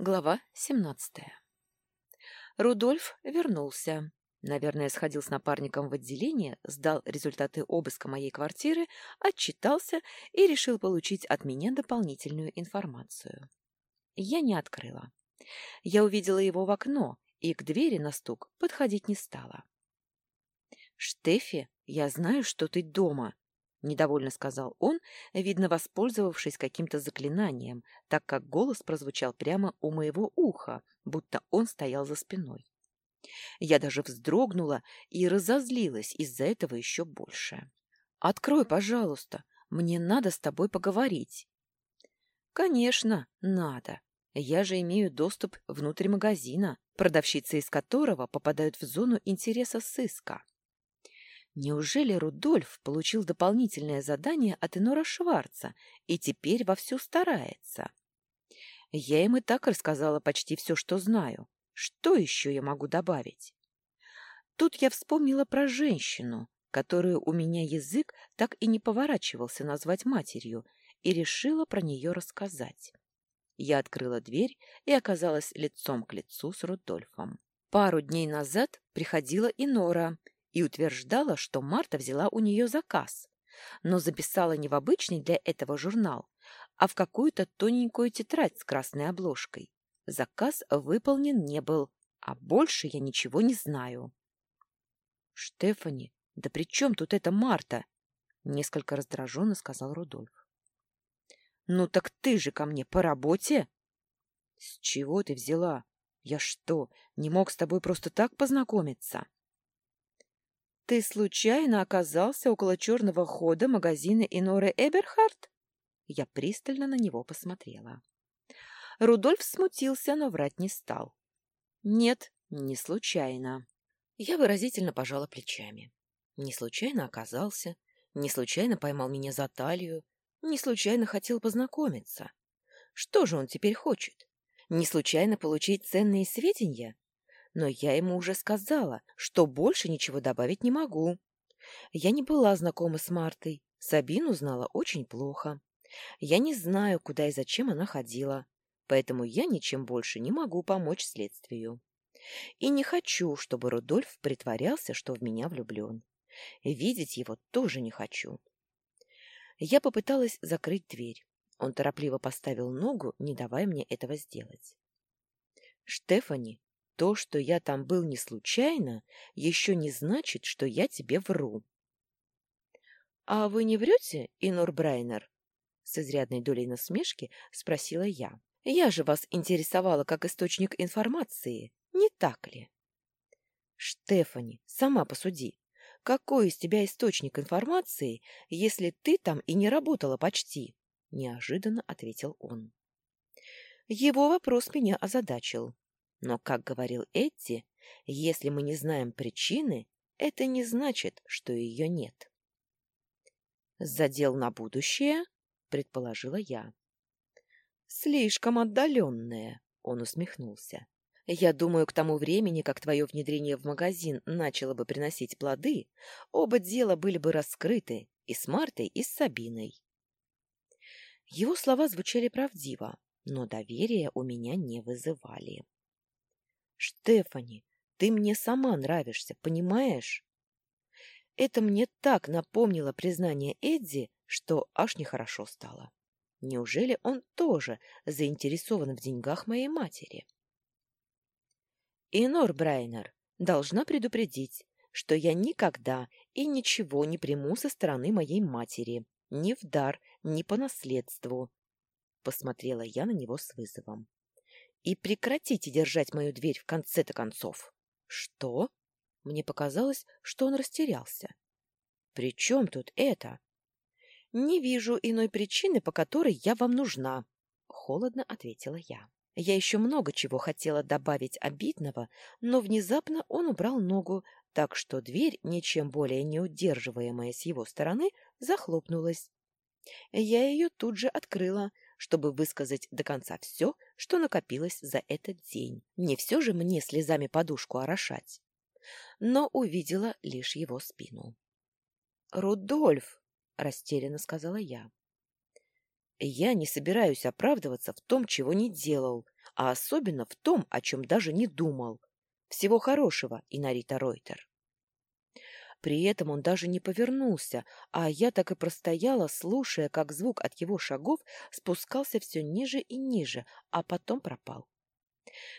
Глава 17. Рудольф вернулся. Наверное, сходил с напарником в отделение, сдал результаты обыска моей квартиры, отчитался и решил получить от меня дополнительную информацию. Я не открыла. Я увидела его в окно и к двери на стук подходить не стала. «Штефи, я знаю, что ты дома», — недовольно сказал он, видно, воспользовавшись каким-то заклинанием, так как голос прозвучал прямо у моего уха, будто он стоял за спиной. Я даже вздрогнула и разозлилась из-за этого еще больше. «Открой, пожалуйста, мне надо с тобой поговорить». «Конечно, надо. Я же имею доступ внутрь магазина, продавщицы из которого попадают в зону интереса сыска». Неужели Рудольф получил дополнительное задание от Инора Шварца и теперь вовсю старается? Я им и так рассказала почти все, что знаю. Что еще я могу добавить? Тут я вспомнила про женщину, которую у меня язык так и не поворачивался назвать матерью, и решила про нее рассказать. Я открыла дверь и оказалась лицом к лицу с Рудольфом. Пару дней назад приходила и Нора, и утверждала, что Марта взяла у нее заказ, но записала не в обычный для этого журнал, а в какую-то тоненькую тетрадь с красной обложкой. Заказ выполнен не был, а больше я ничего не знаю. — Штефани, да при чем тут эта Марта? — несколько раздраженно сказал Рудольф. — Ну так ты же ко мне по работе? — С чего ты взяла? Я что, не мог с тобой просто так познакомиться? — «Ты случайно оказался около черного хода магазина Иноры Эберхард?» Я пристально на него посмотрела. Рудольф смутился, но врать не стал. «Нет, не случайно». Я выразительно пожала плечами. Не случайно оказался, не случайно поймал меня за талию, не случайно хотел познакомиться. Что же он теперь хочет? Не случайно получить ценные сведения? Но я ему уже сказала, что больше ничего добавить не могу. Я не была знакома с Мартой, Сабину знала очень плохо. Я не знаю, куда и зачем она ходила, поэтому я ничем больше не могу помочь следствию. И не хочу, чтобы Рудольф притворялся, что в меня влюблен. Видеть его тоже не хочу. Я попыталась закрыть дверь. Он торопливо поставил ногу, не давая мне этого сделать. «Штефани, то, что я там был не случайно, еще не значит, что я тебе вру. — А вы не врете, Инор Брайнер? — с изрядной долей насмешки спросила я. — Я же вас интересовала как источник информации, не так ли? — Штефани, сама посуди. Какой из тебя источник информации, если ты там и не работала почти? — неожиданно ответил он. Его вопрос меня озадачил. Но, как говорил Эдди, если мы не знаем причины, это не значит, что ее нет. «Задел на будущее?» — предположила я. «Слишком отдаленное», — он усмехнулся. «Я думаю, к тому времени, как твое внедрение в магазин начало бы приносить плоды, оба дела были бы раскрыты и с Мартой, и с Сабиной». Его слова звучали правдиво, но доверия у меня не вызывали. Штефани, ты мне сама нравишься, понимаешь? Это мне так напомнило признание Эдди, что аж нехорошо стало. Неужели он тоже заинтересован в деньгах моей матери? Инор Брайнер должна предупредить, что я никогда и ничего не приму со стороны моей матери, ни в дар, ни по наследству. Посмотрела я на него с вызовом. И прекратите держать мою дверь в конце-то концов. Что? Мне показалось, что он растерялся. При чем тут это? Не вижу иной причины, по которой я вам нужна, холодно ответила я. Я еще много чего хотела добавить обидного, но внезапно он убрал ногу, так что дверь, ничем более не удерживаемая с его стороны, захлопнулась. Я ее тут же открыла, чтобы высказать до конца все, что накопилось за этот день. Не все же мне слезами подушку орошать. Но увидела лишь его спину. «Рудольф!» — растерянно сказала я. «Я не собираюсь оправдываться в том, чего не делал, а особенно в том, о чем даже не думал. Всего хорошего, Инарита Ройтер. При этом он даже не повернулся, а я так и простояла, слушая, как звук от его шагов спускался все ниже и ниже, а потом пропал.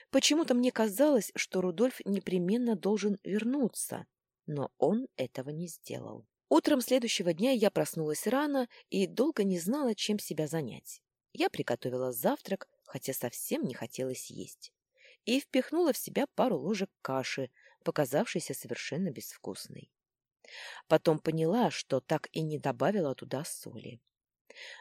Почему-то мне казалось, что Рудольф непременно должен вернуться, но он этого не сделал. Утром следующего дня я проснулась рано и долго не знала, чем себя занять. Я приготовила завтрак, хотя совсем не хотелось есть, и впихнула в себя пару ложек каши, показавшейся совершенно безвкусной. Потом поняла, что так и не добавила туда соли.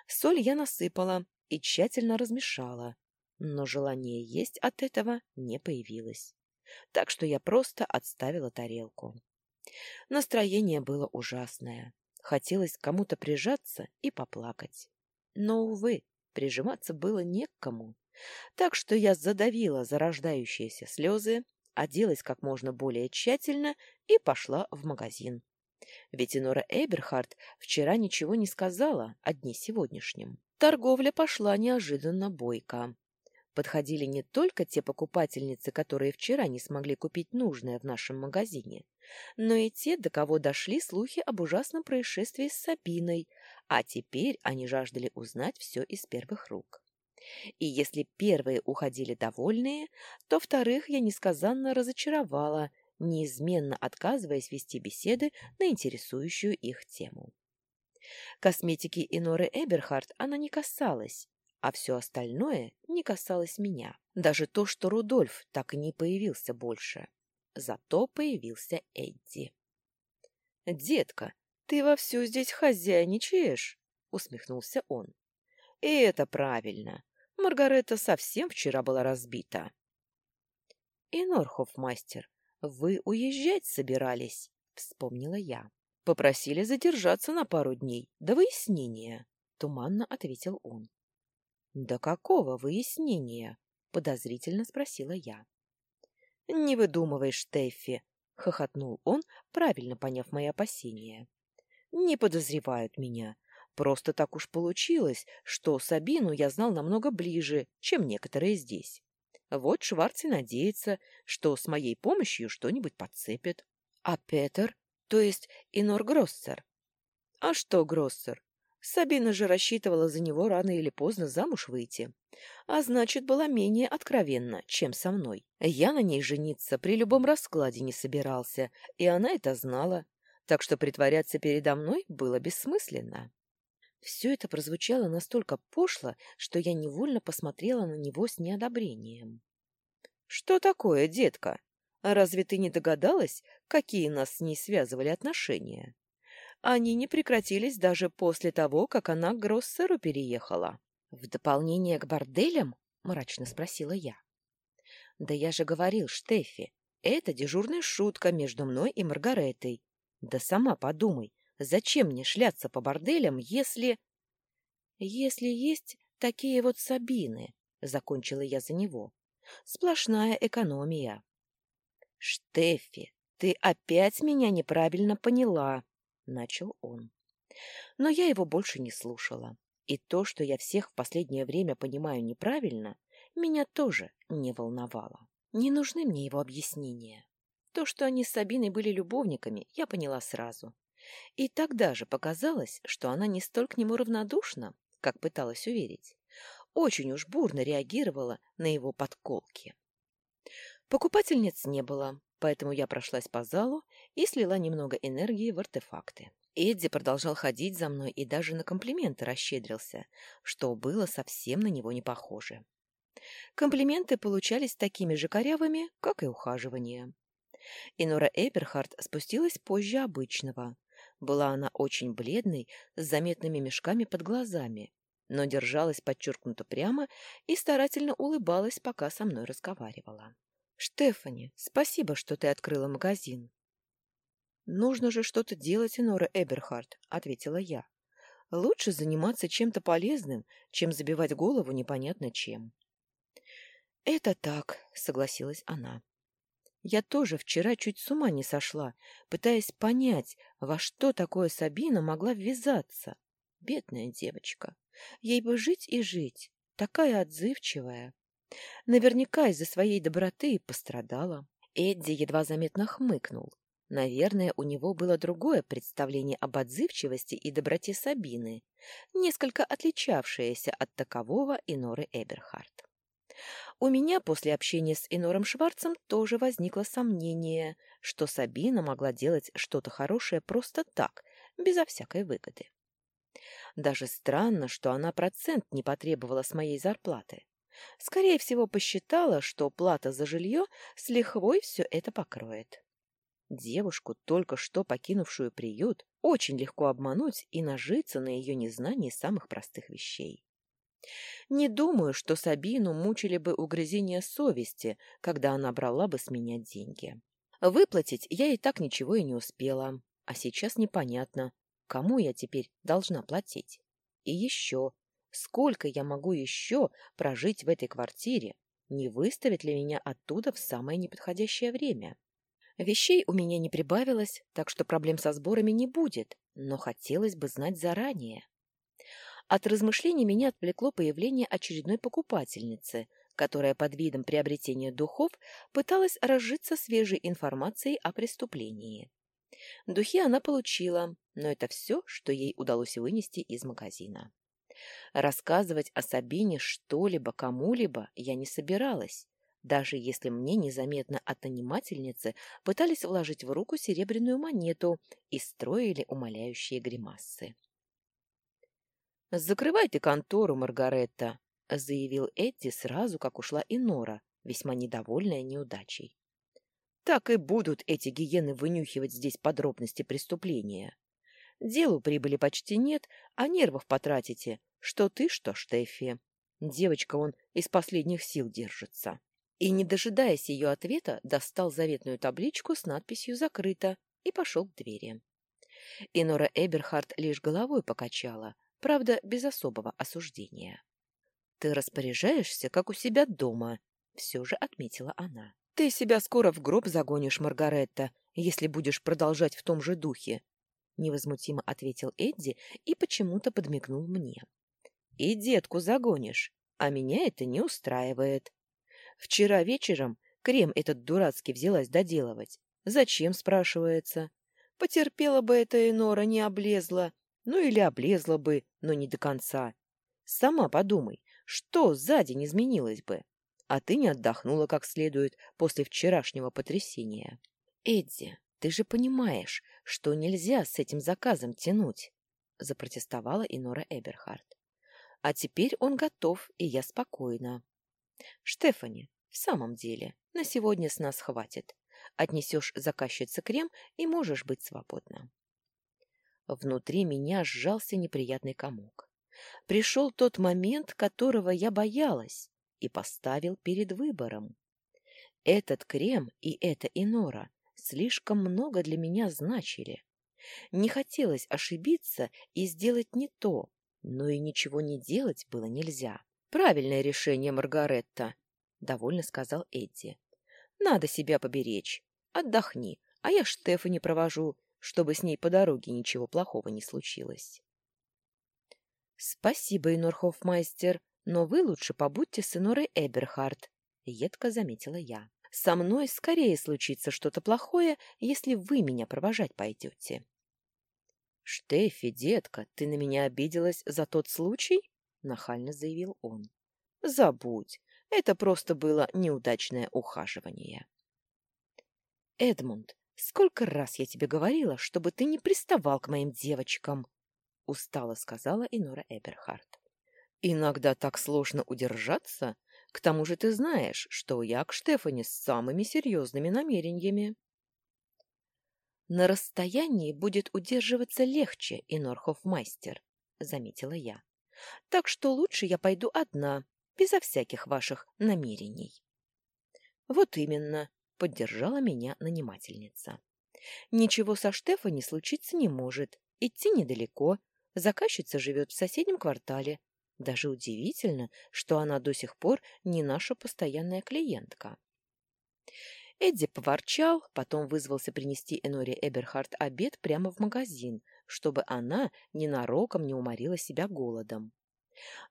Соль я насыпала и тщательно размешала, но желание есть от этого не появилось. Так что я просто отставила тарелку. Настроение было ужасное. Хотелось кому-то прижаться и поплакать. Но, увы, прижиматься было не к кому. Так что я задавила зарождающиеся слезы, оделась как можно более тщательно и пошла в магазин. Ведь Инора Эйберхард вчера ничего не сказала о дне сегодняшнем. Торговля пошла неожиданно бойко подходили не только те покупательницы, которые вчера не смогли купить нужное в нашем магазине, но и те, до кого дошли слухи об ужасном происшествии с Сабиной, а теперь они жаждали узнать все из первых рук. И если первые уходили довольные, то вторых я несказанно разочаровала, неизменно отказываясь вести беседы на интересующую их тему. Косметики Иноры Эберхард она не касалась, а все остальное не касалось меня. Даже то, что Рудольф так и не появился больше. Зато появился Эдди. «Детка, ты вовсю здесь хозяйничаешь?» — усмехнулся он. «И это правильно. Маргарета совсем вчера была разбита». «И Норхоф-мастер, вы уезжать собирались?» — вспомнила я. «Попросили задержаться на пару дней до выяснения», — туманно ответил он. «До какого выяснения?» — подозрительно спросила я. «Не выдумывай, Штеффи!» — хохотнул он, правильно поняв мои опасения. «Не подозревают меня. Просто так уж получилось, что Сабину я знал намного ближе, чем некоторые здесь. Вот Шварц и надеется, что с моей помощью что-нибудь подцепит. А Петер, то есть Инор Гроссер? А что Гроссер? Сабина же рассчитывала за него рано или поздно замуж выйти. А значит, была менее откровенна, чем со мной. Я на ней жениться при любом раскладе не собирался, и она это знала, так что притворяться передо мной было бессмысленно. Все это прозвучало настолько пошло, что я невольно посмотрела на него с неодобрением. — Что такое, детка? Разве ты не догадалась, какие нас с ней связывали отношения? они не прекратились даже после того, как она к Гроссеру переехала. — В дополнение к борделям? — мрачно спросила я. — Да я же говорил, Штефи, это дежурная шутка между мной и Маргаретой. Да сама подумай, зачем мне шляться по борделям, если... — Если есть такие вот Сабины, — закончила я за него. Сплошная экономия. — Штефи, ты опять меня неправильно поняла, начал он. Но я его больше не слушала. И то, что я всех в последнее время понимаю неправильно, меня тоже не волновало. Не нужны мне его объяснения. То, что они с Сабиной были любовниками, я поняла сразу. И тогда же показалось, что она не столь к нему равнодушна, как пыталась уверить. Очень уж бурно реагировала на его подколки. Покупательниц не было, поэтому я прошлась по залу и слила немного энергии в артефакты. Эдди продолжал ходить за мной и даже на комплименты расщедрился, что было совсем на него не похоже. Комплименты получались такими же корявыми, как и ухаживание. Инора Эберхард спустилась позже обычного. Была она очень бледной, с заметными мешками под глазами, но держалась подчеркнуто прямо и старательно улыбалась, пока со мной разговаривала. «Штефани, спасибо, что ты открыла магазин». «Нужно же что-то делать, Инора Эберхард», — ответила я. «Лучше заниматься чем-то полезным, чем забивать голову непонятно чем». «Это так», — согласилась она. «Я тоже вчера чуть с ума не сошла, пытаясь понять, во что такое Сабина могла ввязаться. Бедная девочка. Ей бы жить и жить, такая отзывчивая». Наверняка из-за своей доброты пострадала. Эдди едва заметно хмыкнул. Наверное, у него было другое представление об отзывчивости и доброте Сабины, несколько отличавшееся от такового Иноры Эберхард. У меня после общения с Инором Шварцем тоже возникло сомнение, что Сабина могла делать что-то хорошее просто так, безо всякой выгоды. Даже странно, что она процент не потребовала с моей зарплаты. Скорее всего, посчитала, что плата за жилье с лихвой все это покроет. Девушку, только что покинувшую приют, очень легко обмануть и нажиться на ее незнании самых простых вещей. Не думаю, что Сабину мучили бы угрызения совести, когда она брала бы с меня деньги. Выплатить я и так ничего и не успела, а сейчас непонятно, кому я теперь должна платить. И еще, сколько я могу еще прожить в этой квартире, не выставят ли меня оттуда в самое неподходящее время? Вещей у меня не прибавилось, так что проблем со сборами не будет, но хотелось бы знать заранее. От размышлений меня отвлекло появление очередной покупательницы, которая под видом приобретения духов пыталась разжиться свежей информацией о преступлении. Духи она получила, но это все, что ей удалось вынести из магазина. Рассказывать о Сабине что-либо кому-либо я не собиралась, даже если мне незаметно от нанимательницы пытались вложить в руку серебряную монету и строили умоляющие гримасы. «Закрывай ты контору, Маргаретта», — заявил Эдди сразу, как ушла и Нора, весьма недовольная неудачей. «Так и будут эти гиены вынюхивать здесь подробности преступления. Делу прибыли почти нет, а нервов потратите, что ты, что Штеффи. Девочка он из последних сил держится» и, не дожидаясь ее ответа, достал заветную табличку с надписью «Закрыто» и пошел к двери. Инора Эберхард лишь головой покачала, правда, без особого осуждения. «Ты распоряжаешься, как у себя дома», — все же отметила она. «Ты себя скоро в гроб загонишь, Маргаретта, если будешь продолжать в том же духе», — невозмутимо ответил Эдди и почему-то подмигнул мне. «И детку загонишь, а меня это не устраивает. Вчера вечером крем этот дурацкий взялась доделывать. Зачем, спрашивается? Потерпела бы эта Энора, не облезла. Ну или облезла бы, но не до конца. Сама подумай, что сзади не изменилось бы? А ты не отдохнула как следует после вчерашнего потрясения. Эдди, ты же понимаешь, что нельзя с этим заказом тянуть, запротестовала Инора Эберхард. А теперь он готов, и я спокойна. Штефани, в самом деле, на сегодня с нас хватит. Отнесешь заказчице крем и можешь быть свободна. Внутри меня сжался неприятный комок. Пришел тот момент, которого я боялась, и поставил перед выбором. Этот крем и эта инора слишком много для меня значили. Не хотелось ошибиться и сделать не то, но и ничего не делать было нельзя. Правильное решение, Маргаретта, довольно сказал Эдди. Надо себя поберечь. Отдохни, а я Штефани провожу, чтобы с ней по дороге ничего плохого не случилось. Спасибо, Инорхофмайстер, но вы лучше побудьте с Инорой Эберхард, едко заметила я. Со мной скорее случится что-то плохое, если вы меня провожать пойдете. Штефи, детка, ты на меня обиделась за тот случай? — нахально заявил он. «Забудь. Это просто было неудачное ухаживание». «Эдмунд, сколько раз я тебе говорила, чтобы ты не приставал к моим девочкам?» — устало сказала Инора Эберхард. «Иногда так сложно удержаться. К тому же ты знаешь, что я к Штефане с самыми серьезными намерениями». «На расстоянии будет удерживаться легче, Инорхофмайстер», — заметила я. Так что лучше я пойду одна, безо всяких ваших намерений. Вот именно, поддержала меня нанимательница. Ничего со Штефани случиться не может, идти недалеко, заказчица живет в соседнем квартале. Даже удивительно, что она до сих пор не наша постоянная клиентка. Эдди поворчал, потом вызвался принести Эноре Эберхард обед прямо в магазин, чтобы она ненароком не уморила себя голодом.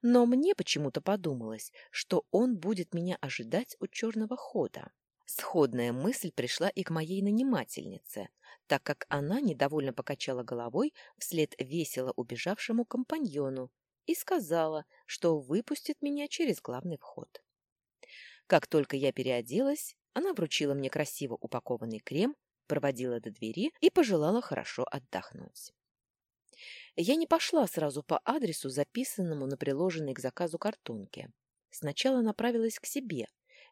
Но мне почему-то подумалось, что он будет меня ожидать у черного хода. Сходная мысль пришла и к моей нанимательнице, так как она недовольно покачала головой вслед весело убежавшему компаньону и сказала, что выпустит меня через главный вход. Как только я переоделась, она вручила мне красиво упакованный крем, проводила до двери и пожелала хорошо отдохнуть. Я не пошла сразу по адресу, записанному на приложенной к заказу картонке. Сначала направилась к себе,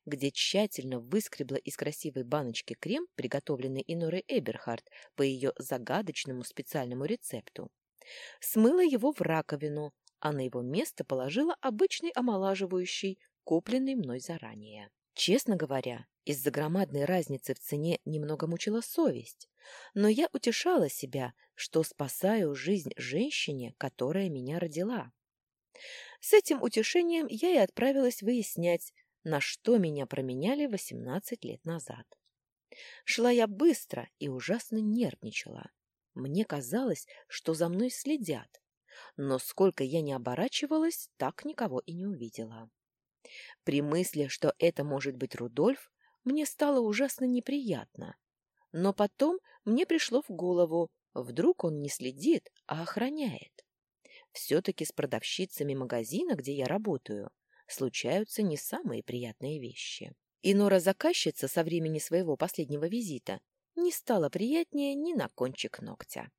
где тщательно выскребла из красивой баночки крем, приготовленный Инорой Эберхард по ее загадочному специальному рецепту. Смыла его в раковину, а на его место положила обычный омолаживающий, купленный мной заранее. Честно говоря, из-за громадной разницы в цене немного мучила совесть, но я утешала себя, что спасаю жизнь женщине, которая меня родила. С этим утешением я и отправилась выяснять, на что меня променяли 18 лет назад. Шла я быстро и ужасно нервничала. Мне казалось, что за мной следят, но сколько я не оборачивалась, так никого и не увидела. При мысли, что это может быть Рудольф, мне стало ужасно неприятно. Но потом мне пришло в голову, вдруг он не следит, а охраняет. Все-таки с продавщицами магазина, где я работаю, случаются не самые приятные вещи. И Нора-заказчица со времени своего последнего визита не стала приятнее ни на кончик ногтя.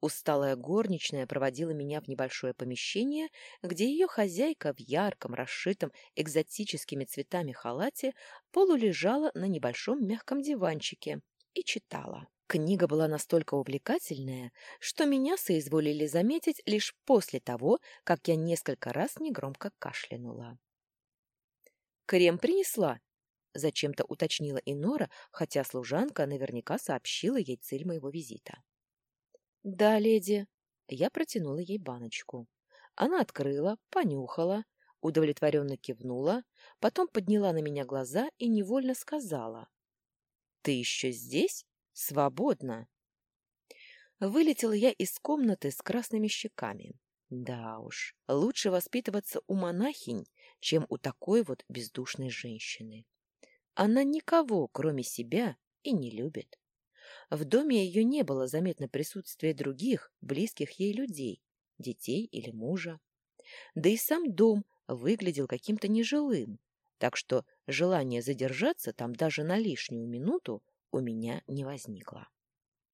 Усталая горничная проводила меня в небольшое помещение, где ее хозяйка в ярком, расшитом экзотическими цветами халате полулежала на небольшом мягком диванчике и читала. Книга была настолько увлекательная, что меня соизволили заметить лишь после того, как я несколько раз негромко кашлянула. «Крем принесла?» — зачем-то уточнила Инора, хотя служанка наверняка сообщила ей цель моего визита. «Да, леди». Я протянула ей баночку. Она открыла, понюхала, удовлетворенно кивнула, потом подняла на меня глаза и невольно сказала. «Ты еще здесь? Свободно!» Вылетела я из комнаты с красными щеками. Да уж, лучше воспитываться у монахинь, чем у такой вот бездушной женщины. Она никого, кроме себя, и не любит. В доме ее не было заметно присутствия других, близких ей людей, детей или мужа. Да и сам дом выглядел каким-то нежилым, так что желание задержаться там даже на лишнюю минуту у меня не возникло.